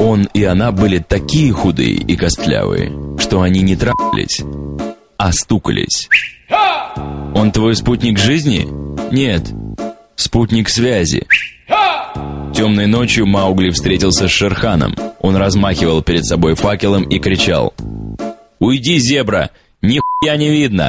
Он и она были такие худые и костлявые, что они не трахались, а стукались. Он твой спутник жизни? Нет. Спутник связи. Темной ночью Маугли встретился с Шерханом. Он размахивал перед собой факелом и кричал. «Уйди, зебра! Нихуя не видно!